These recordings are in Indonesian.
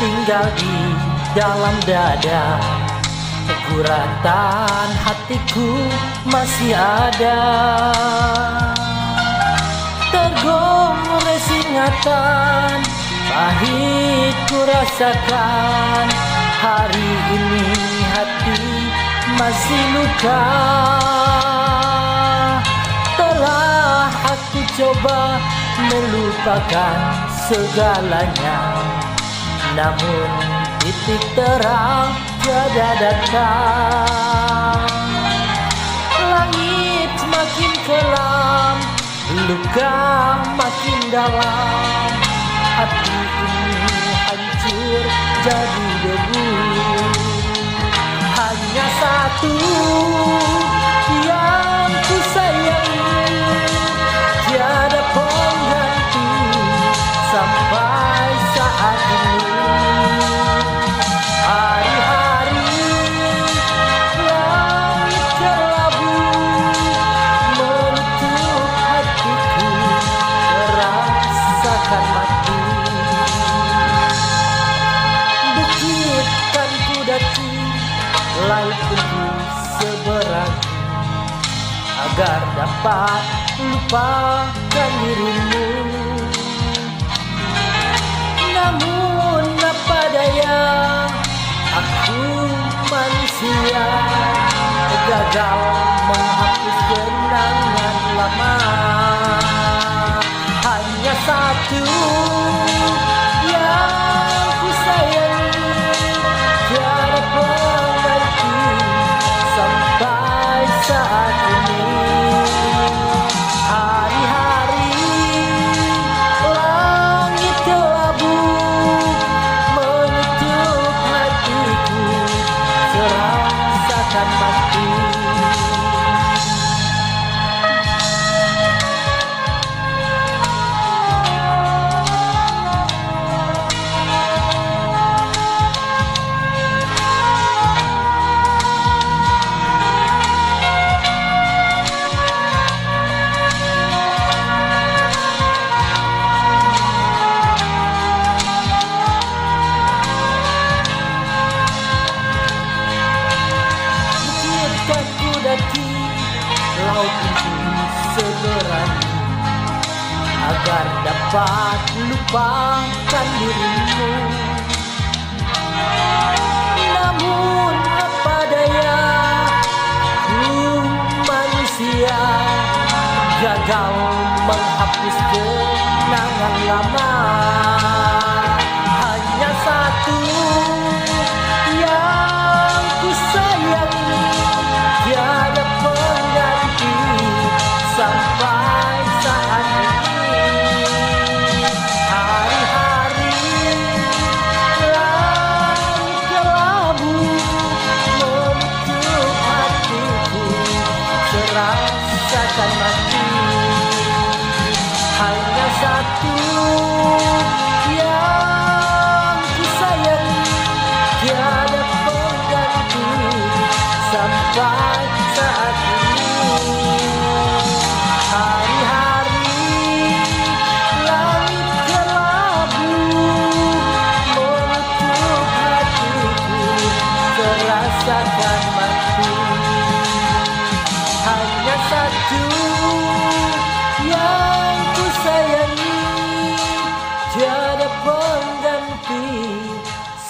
tinggal di dalam dada. Guratan hatiku masih ada. Tergores ingatan Pahit ku rasakan Hari ini hati masih luka. Telah aku coba melupakan segalanya. Namun titik terang tiada datang. Langit makin kelam Luka makin dalam Pun ku seberangi Agar dapat lupakan dirimu. Namun apa daya? Aku manusia Gagal menghapus kenangan lama. Hanya satu Agar dapat lupakan dirimu. Namun apa daya Ku manusia? Gagal menghapus kenangan lama Hanya satu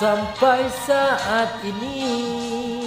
sampai saat ini